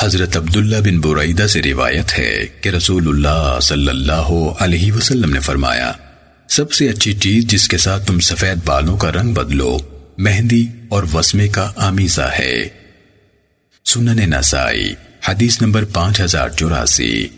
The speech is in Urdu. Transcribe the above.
حضرت عبداللہ بن برائدہ سے روایت ہے کہ رسول اللہ صلی اللہ علیہ وسلم نے فرمایا، سب سے اچھی چیز جس کے ساتھ تم سفید بالوں کا رنگ بدلو، مہندی اور وسمے کا آمیزہ ہے۔ سنن نسائی، حدیث نمبر پانچ ہزار چوراسی۔